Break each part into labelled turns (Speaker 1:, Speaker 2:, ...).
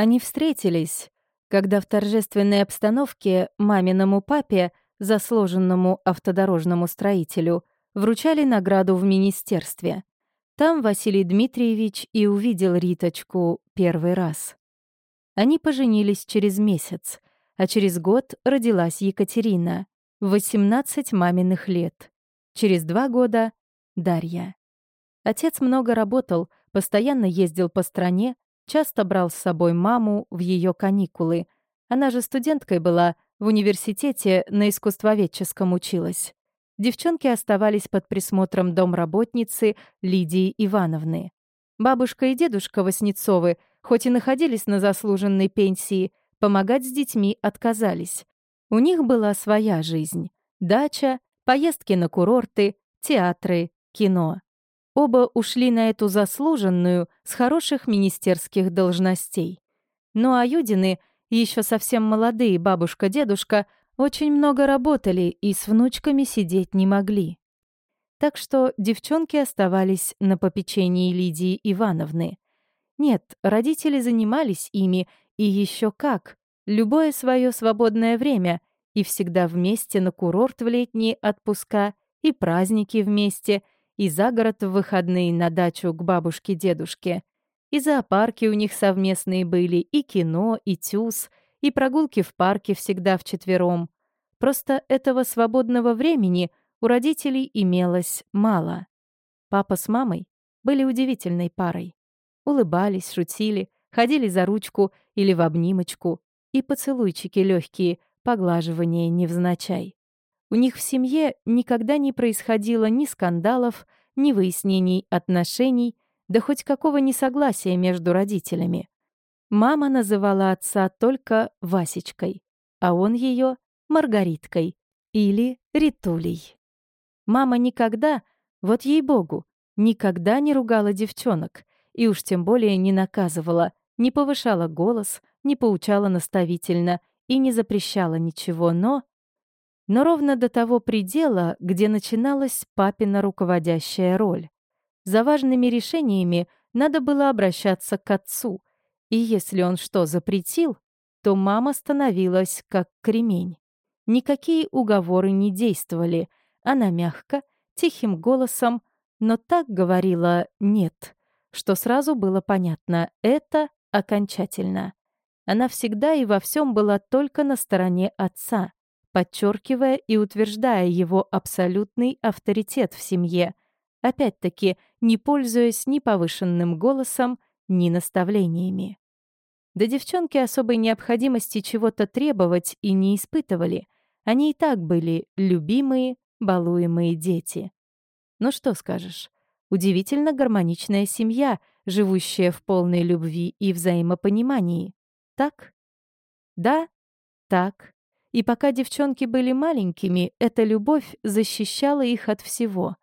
Speaker 1: Они встретились, когда в торжественной обстановке маминому папе, заслуженному автодорожному строителю, вручали награду в министерстве. Там Василий Дмитриевич и увидел Риточку первый раз. Они поженились через месяц, а через год родилась Екатерина, 18 маминых лет. Через два года — Дарья. Отец много работал, постоянно ездил по стране, часто брал с собой маму в ее каникулы. Она же студенткой была, в университете на искусствоведческом училась. Девчонки оставались под присмотром домработницы Лидии Ивановны. Бабушка и дедушка Васнецовы, хоть и находились на заслуженной пенсии, помогать с детьми отказались. У них была своя жизнь. Дача, поездки на курорты, театры, кино. Оба ушли на эту заслуженную с хороших министерских должностей. Ну а Юдины, еще совсем молодые бабушка-дедушка, очень много работали и с внучками сидеть не могли. Так что девчонки оставались на попечении Лидии Ивановны. Нет, родители занимались ими, и еще как, любое свое свободное время, и всегда вместе на курорт в летние отпуска, и праздники вместе — и за город в выходные на дачу к бабушке-дедушке. И зоопарки у них совместные были, и кино, и тюз, и прогулки в парке всегда вчетвером. Просто этого свободного времени у родителей имелось мало. Папа с мамой были удивительной парой. Улыбались, шутили, ходили за ручку или в обнимочку, и поцелуйчики легкие, поглаживания невзначай. У них в семье никогда не происходило ни скандалов, ни выяснений отношений, да хоть какого несогласия между родителями. Мама называла отца только Васечкой, а он ее Маргариткой или Ритулей. Мама никогда, вот ей-богу, никогда не ругала девчонок и уж тем более не наказывала, не повышала голос, не поучала наставительно и не запрещала ничего, но но ровно до того предела, где начиналась папина руководящая роль. За важными решениями надо было обращаться к отцу, и если он что запретил, то мама становилась как кремень. Никакие уговоры не действовали, она мягко, тихим голосом, но так говорила «нет», что сразу было понятно — это окончательно. Она всегда и во всем была только на стороне отца, подчеркивая и утверждая его абсолютный авторитет в семье, опять-таки не пользуясь ни повышенным голосом, ни наставлениями. Да девчонки особой необходимости чего-то требовать и не испытывали. Они и так были любимые, балуемые дети. Ну что скажешь, удивительно гармоничная семья, живущая в полной любви и взаимопонимании. Так? Да, так и пока девчонки были маленькими, эта любовь защищала их от всего.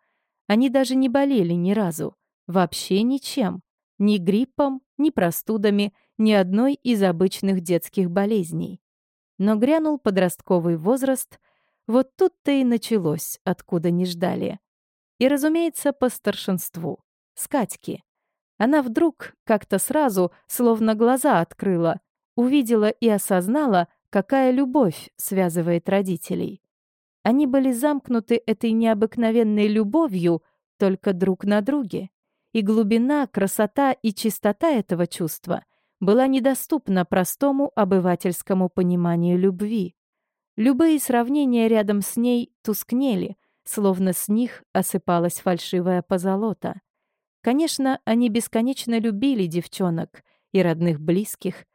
Speaker 1: Они даже не болели ни разу. Вообще ничем. Ни гриппом, ни простудами, ни одной из обычных детских болезней. Но грянул подростковый возраст, вот тут-то и началось, откуда не ждали. И, разумеется, по старшинству. С Катьки. Она вдруг, как-то сразу, словно глаза открыла, увидела и осознала, Какая любовь связывает родителей? Они были замкнуты этой необыкновенной любовью только друг на друге. И глубина, красота и чистота этого чувства была недоступна простому обывательскому пониманию любви. Любые сравнения рядом с ней тускнели, словно с них осыпалась фальшивая позолота. Конечно, они бесконечно любили девчонок и родных близких,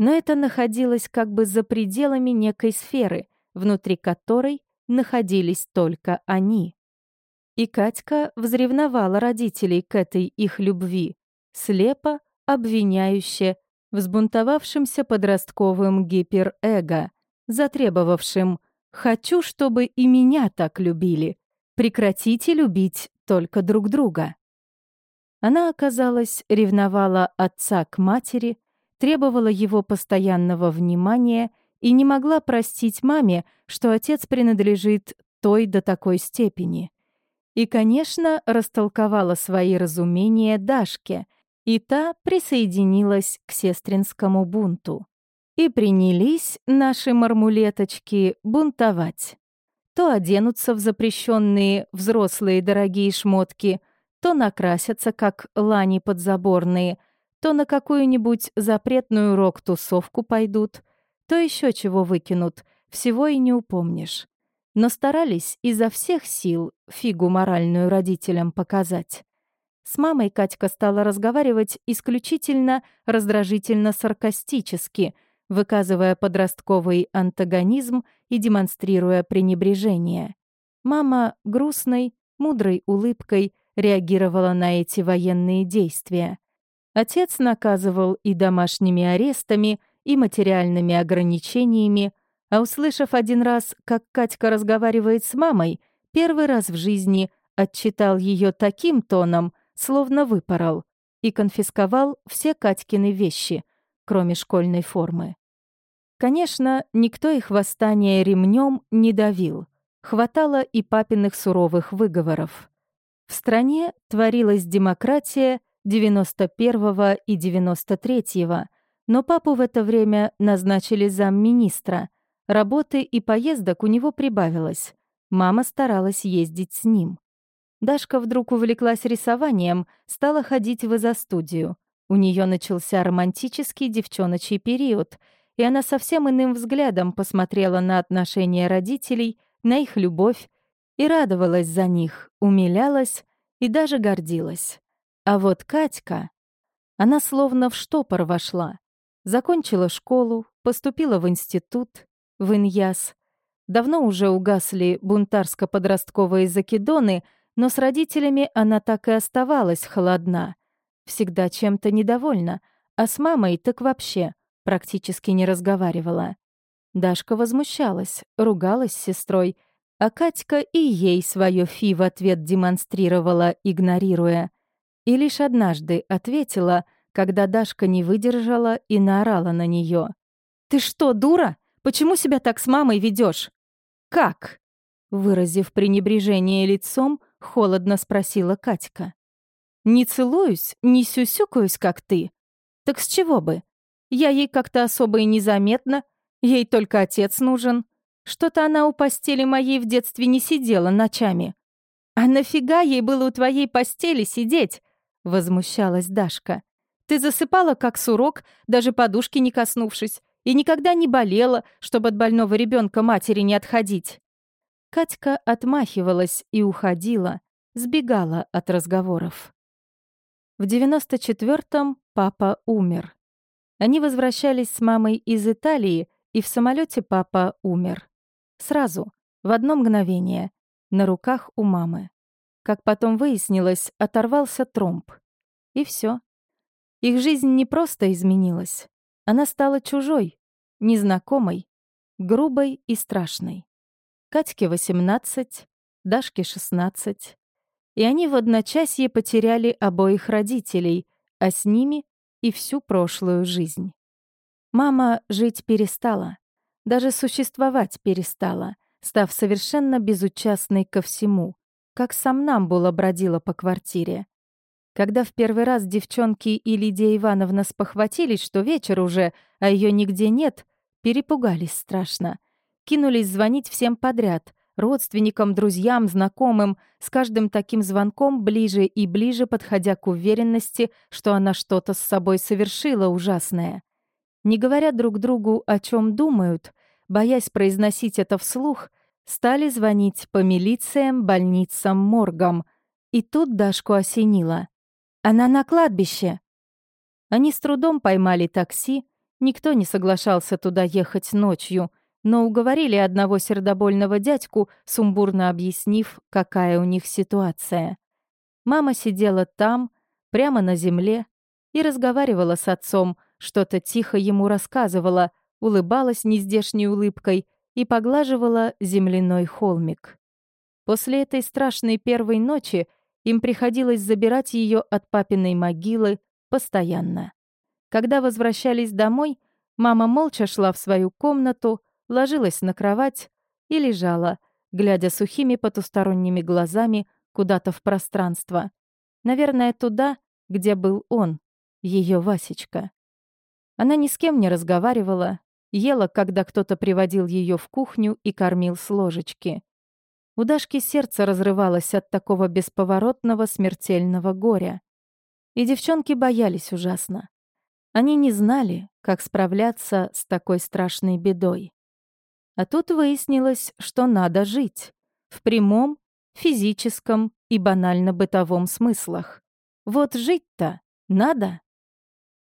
Speaker 1: но это находилось как бы за пределами некой сферы, внутри которой находились только они. И Катька взревновала родителей к этой их любви, слепо, обвиняюще, взбунтовавшимся подростковым гиперэго, затребовавшим «хочу, чтобы и меня так любили, прекратите любить только друг друга». Она, оказалось, ревновала отца к матери, требовала его постоянного внимания и не могла простить маме, что отец принадлежит той до такой степени. И, конечно, растолковала свои разумения Дашке, и та присоединилась к сестринскому бунту. И принялись наши мармулеточки бунтовать. То оденутся в запрещенные взрослые дорогие шмотки, то накрасятся, как лани подзаборные, то на какую-нибудь запретную рок-тусовку пойдут, то еще чего выкинут, всего и не упомнишь. Но старались изо всех сил фигу моральную родителям показать. С мамой Катька стала разговаривать исключительно раздражительно-саркастически, выказывая подростковый антагонизм и демонстрируя пренебрежение. Мама грустной, мудрой улыбкой реагировала на эти военные действия. Отец наказывал и домашними арестами, и материальными ограничениями, а услышав один раз, как Катька разговаривает с мамой, первый раз в жизни отчитал ее таким тоном, словно выпорол, и конфисковал все Катькины вещи, кроме школьной формы. Конечно, никто их восстание ремнем не давил. Хватало и папиных суровых выговоров. В стране творилась демократия 91 и 93-го, но папу в это время назначили замминистра — Работы и поездок у него прибавилось. Мама старалась ездить с ним. Дашка вдруг увлеклась рисованием, стала ходить в изо-студию. У нее начался романтический девчоночий период, и она совсем иным взглядом посмотрела на отношения родителей, на их любовь, и радовалась за них, умилялась и даже гордилась. А вот Катька, она словно в штопор вошла. Закончила школу, поступила в институт, в Иньяс. Давно уже угасли бунтарско-подростковые закидоны, но с родителями она так и оставалась холодна. Всегда чем-то недовольна, а с мамой так вообще практически не разговаривала. Дашка возмущалась, ругалась с сестрой, а Катька и ей свое фи в ответ демонстрировала, игнорируя. И лишь однажды ответила, когда Дашка не выдержала и наорала на нее. «Ты что, дура? Почему себя так с мамой ведешь? «Как?» Выразив пренебрежение лицом, холодно спросила Катька. «Не целуюсь, не сюсюкаюсь, как ты. Так с чего бы? Я ей как-то особо и незаметно, ей только отец нужен. Что-то она у постели моей в детстве не сидела ночами. А нафига ей было у твоей постели сидеть?» — возмущалась Дашка. «Ты засыпала, как сурок, даже подушки не коснувшись и никогда не болела, чтобы от больного ребенка матери не отходить. Катька отмахивалась и уходила, сбегала от разговоров. В 94-м папа умер. Они возвращались с мамой из Италии, и в самолете папа умер. Сразу, в одно мгновение, на руках у мамы. Как потом выяснилось, оторвался тромб. И все. Их жизнь не просто изменилась. Она стала чужой, незнакомой, грубой и страшной. Катьке 18, Дашке 16. И они в одночасье потеряли обоих родителей, а с ними и всю прошлую жизнь. Мама жить перестала, даже существовать перестала, став совершенно безучастной ко всему, как сам Намбула бродила по квартире. Когда в первый раз девчонки и Лидия Ивановна спохватились, что вечер уже, а ее нигде нет, Перепугались страшно. Кинулись звонить всем подряд. Родственникам, друзьям, знакомым, с каждым таким звонком ближе и ближе подходя к уверенности, что она что-то с собой совершила ужасное. Не говоря друг другу, о чем думают, боясь произносить это вслух, стали звонить по милициям, больницам, моргам. И тут Дашку осенило. «Она на кладбище!» Они с трудом поймали такси, Никто не соглашался туда ехать ночью, но уговорили одного сердобольного дядьку, сумбурно объяснив, какая у них ситуация. Мама сидела там, прямо на земле, и разговаривала с отцом, что-то тихо ему рассказывала, улыбалась нездешней улыбкой и поглаживала земляной холмик. После этой страшной первой ночи им приходилось забирать ее от папиной могилы постоянно. Когда возвращались домой, мама молча шла в свою комнату, ложилась на кровать и лежала, глядя сухими потусторонними глазами куда-то в пространство. Наверное, туда, где был он, ее Васечка. Она ни с кем не разговаривала, ела, когда кто-то приводил ее в кухню и кормил с ложечки. У Дашки сердце разрывалось от такого бесповоротного смертельного горя. И девчонки боялись ужасно. Они не знали, как справляться с такой страшной бедой. А тут выяснилось, что надо жить. В прямом, физическом и банально-бытовом смыслах. Вот жить-то надо.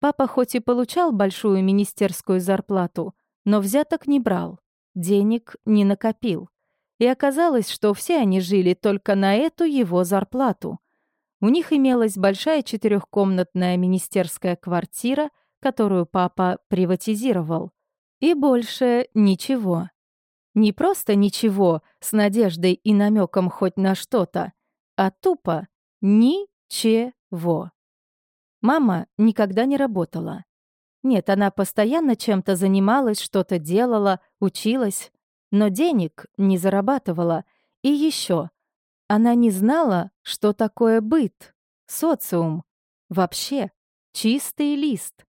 Speaker 1: Папа хоть и получал большую министерскую зарплату, но взяток не брал, денег не накопил. И оказалось, что все они жили только на эту его зарплату. У них имелась большая четырехкомнатная министерская квартира, которую папа приватизировал. И больше ничего. Не просто ничего, с надеждой и намеком хоть на что-то, а тупо ничего. Мама никогда не работала. Нет, она постоянно чем-то занималась, что-то делала, училась, но денег не зарабатывала. И еще, она не знала, что такое быт, социум, вообще чистый лист.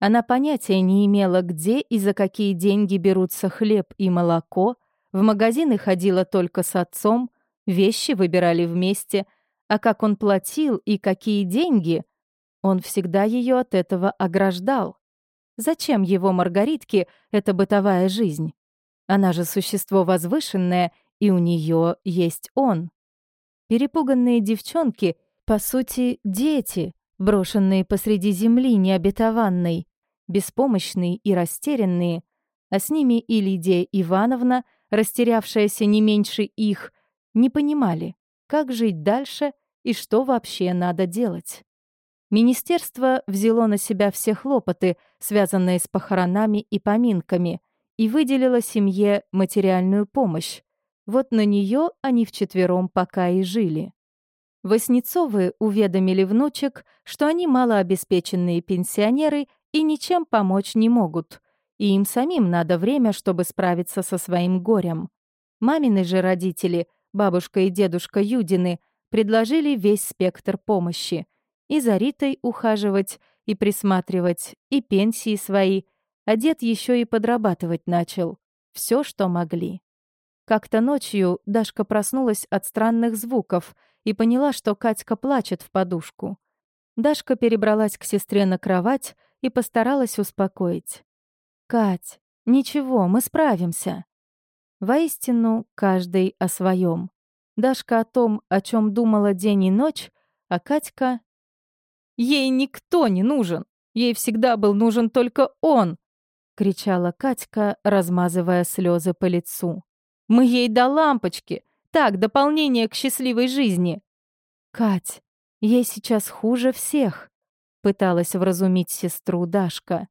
Speaker 1: Она понятия не имела, где и за какие деньги берутся хлеб и молоко, в магазины ходила только с отцом, вещи выбирали вместе, а как он платил и какие деньги — он всегда ее от этого ограждал. Зачем его Маргаритке эта бытовая жизнь? Она же существо возвышенное, и у нее есть он. Перепуганные девчонки, по сути, дети, брошенные посреди земли необетованной, беспомощные и растерянные, а с ними и Лидия Ивановна, растерявшаяся не меньше их, не понимали, как жить дальше и что вообще надо делать. Министерство взяло на себя все хлопоты, связанные с похоронами и поминками, и выделило семье материальную помощь. Вот на нее они вчетвером пока и жили. Воснецовы уведомили внучек, что они малообеспеченные пенсионеры и ничем помочь не могут, и им самим надо время, чтобы справиться со своим горем. Мамины же родители, бабушка и дедушка Юдины, предложили весь спектр помощи — и за Ритой ухаживать, и присматривать, и пенсии свои, а дед еще и подрабатывать начал. Все, что могли. Как-то ночью Дашка проснулась от странных звуков и поняла, что Катька плачет в подушку. Дашка перебралась к сестре на кровать и постаралась успокоить. «Кать, ничего, мы справимся». Воистину, каждый о своем. Дашка о том, о чем думала день и ночь, а Катька Ей никто не нужен. Ей всегда был нужен только он!» — кричала Катька, размазывая слезы по лицу. «Мы ей до лампочки! Так, дополнение к счастливой жизни!» «Кать, ей сейчас хуже всех!» — пыталась вразумить сестру Дашка.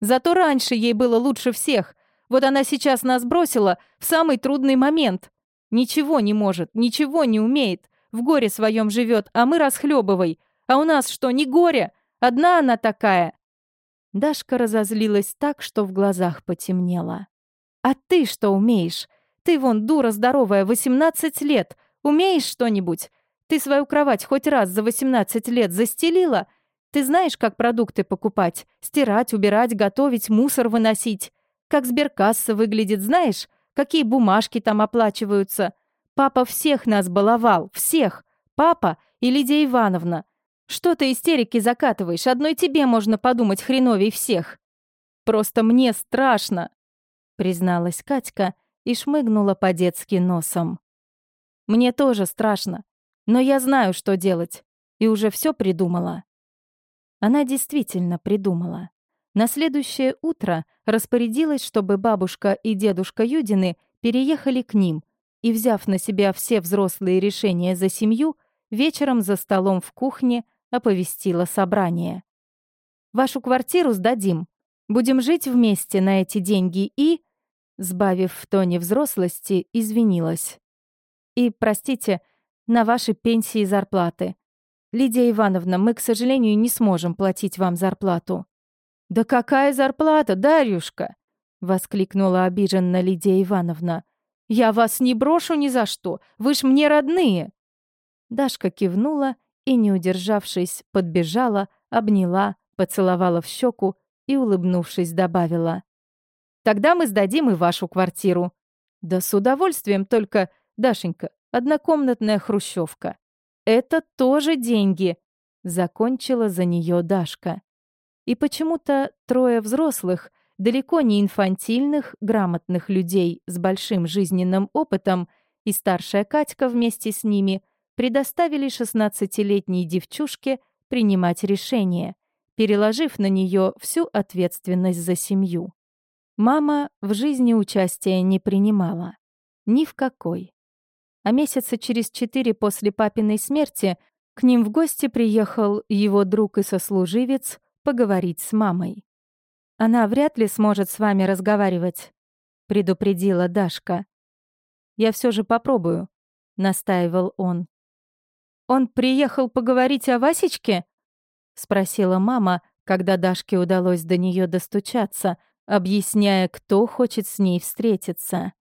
Speaker 1: «Зато раньше ей было лучше всех. Вот она сейчас нас бросила в самый трудный момент. Ничего не может, ничего не умеет. В горе своем живет, а мы расхлебывай. А у нас что, не горе? Одна она такая!» Дашка разозлилась так, что в глазах потемнело. «А ты что умеешь? Ты вон дура здоровая, 18 лет. Умеешь что-нибудь? Ты свою кровать хоть раз за 18 лет застелила? Ты знаешь, как продукты покупать? Стирать, убирать, готовить, мусор выносить? Как сберкасса выглядит, знаешь? Какие бумажки там оплачиваются? Папа всех нас баловал, всех. Папа и Лидия Ивановна. Что ты истерики закатываешь? Одной тебе можно подумать хреновей всех. Просто мне страшно, призналась Катька и шмыгнула по-детски носом. Мне тоже страшно, но я знаю, что делать, и уже все придумала. Она действительно придумала. На следующее утро распорядилась, чтобы бабушка и дедушка Юдины переехали к ним и, взяв на себя все взрослые решения за семью, вечером за столом в кухне оповестила собрание. «Вашу квартиру сдадим. Будем жить вместе на эти деньги и...» Сбавив в тоне взрослости, извинилась. «И, простите, на ваши пенсии и зарплаты. Лидия Ивановна, мы, к сожалению, не сможем платить вам зарплату». «Да какая зарплата, Дарюшка?» — воскликнула обиженно Лидия Ивановна. «Я вас не брошу ни за что, вы ж мне родные!» Дашка кивнула и, не удержавшись, подбежала, обняла, поцеловала в щеку и, улыбнувшись, добавила. «Тогда мы сдадим и вашу квартиру». «Да с удовольствием, только, Дашенька, однокомнатная хрущевка. Это тоже деньги», — закончила за нее Дашка. И почему-то трое взрослых, далеко не инфантильных, грамотных людей с большим жизненным опытом и старшая Катька вместе с ними предоставили шестнадцатилетней девчушке принимать решение, переложив на нее всю ответственность за семью. Мама в жизни участия не принимала. Ни в какой. А месяца через четыре после папиной смерти к ним в гости приехал его друг и сослуживец поговорить с мамой. «Она вряд ли сможет с вами разговаривать», — предупредила Дашка. «Я все же попробую», — настаивал он. «Он приехал поговорить о Васечке?» — спросила мама, когда Дашке удалось до нее достучаться, объясняя, кто хочет с ней встретиться.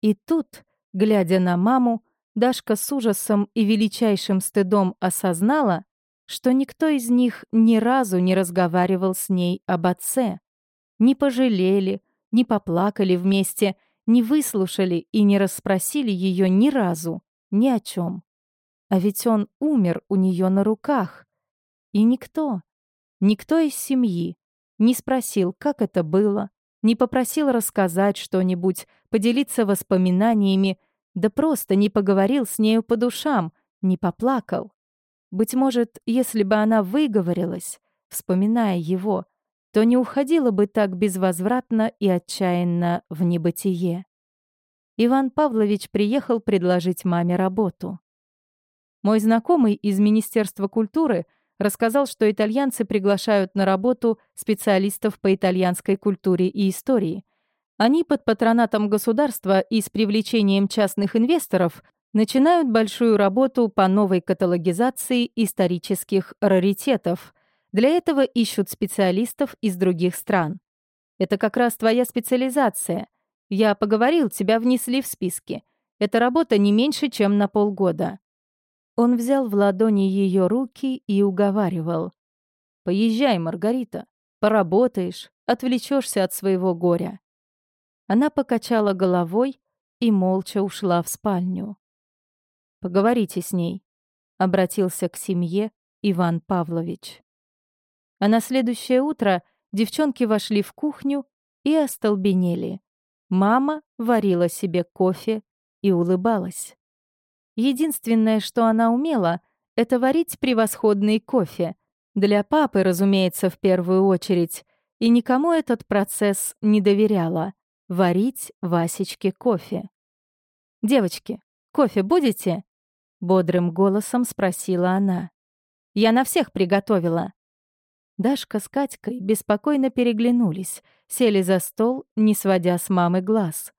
Speaker 1: И тут, глядя на маму, Дашка с ужасом и величайшим стыдом осознала, что никто из них ни разу не разговаривал с ней об отце. Не пожалели, не поплакали вместе, не выслушали и не расспросили ее ни разу, ни о чем. А ведь он умер у нее на руках. И никто, никто из семьи не спросил, как это было, не попросил рассказать что-нибудь, поделиться воспоминаниями, да просто не поговорил с нею по душам, не поплакал. Быть может, если бы она выговорилась, вспоминая его, то не уходила бы так безвозвратно и отчаянно в небытие. Иван Павлович приехал предложить маме работу. Мой знакомый из Министерства культуры рассказал, что итальянцы приглашают на работу специалистов по итальянской культуре и истории. Они под патронатом государства и с привлечением частных инвесторов начинают большую работу по новой каталогизации исторических раритетов. Для этого ищут специалистов из других стран. Это как раз твоя специализация. Я поговорил, тебя внесли в списки. Эта работа не меньше, чем на полгода. Он взял в ладони ее руки и уговаривал. «Поезжай, Маргарита, поработаешь, отвлечешься от своего горя». Она покачала головой и молча ушла в спальню. «Поговорите с ней», — обратился к семье Иван Павлович. А на следующее утро девчонки вошли в кухню и остолбенели. Мама варила себе кофе и улыбалась. Единственное, что она умела, это варить превосходный кофе. Для папы, разумеется, в первую очередь. И никому этот процесс не доверяла. Варить Васечке кофе. «Девочки, кофе будете?» Бодрым голосом спросила она. «Я на всех приготовила». Дашка с Катькой беспокойно переглянулись, сели за стол, не сводя с мамы глаз.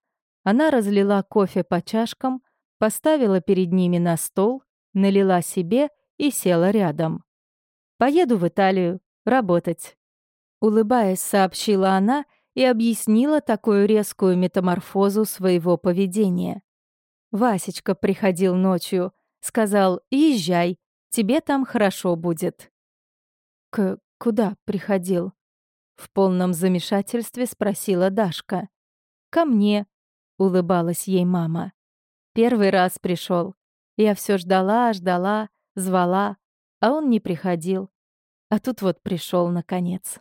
Speaker 1: Она разлила кофе по чашкам, поставила перед ними на стол, налила себе и села рядом. «Поеду в Италию работать», — улыбаясь, сообщила она и объяснила такую резкую метаморфозу своего поведения. Васечка приходил ночью, сказал «Езжай, тебе там хорошо будет». «К куда приходил?» В полном замешательстве спросила Дашка. «Ко мне», — улыбалась ей мама. Первый раз пришел. Я все ждала, ждала, звала, а он не приходил. А тут вот пришел наконец.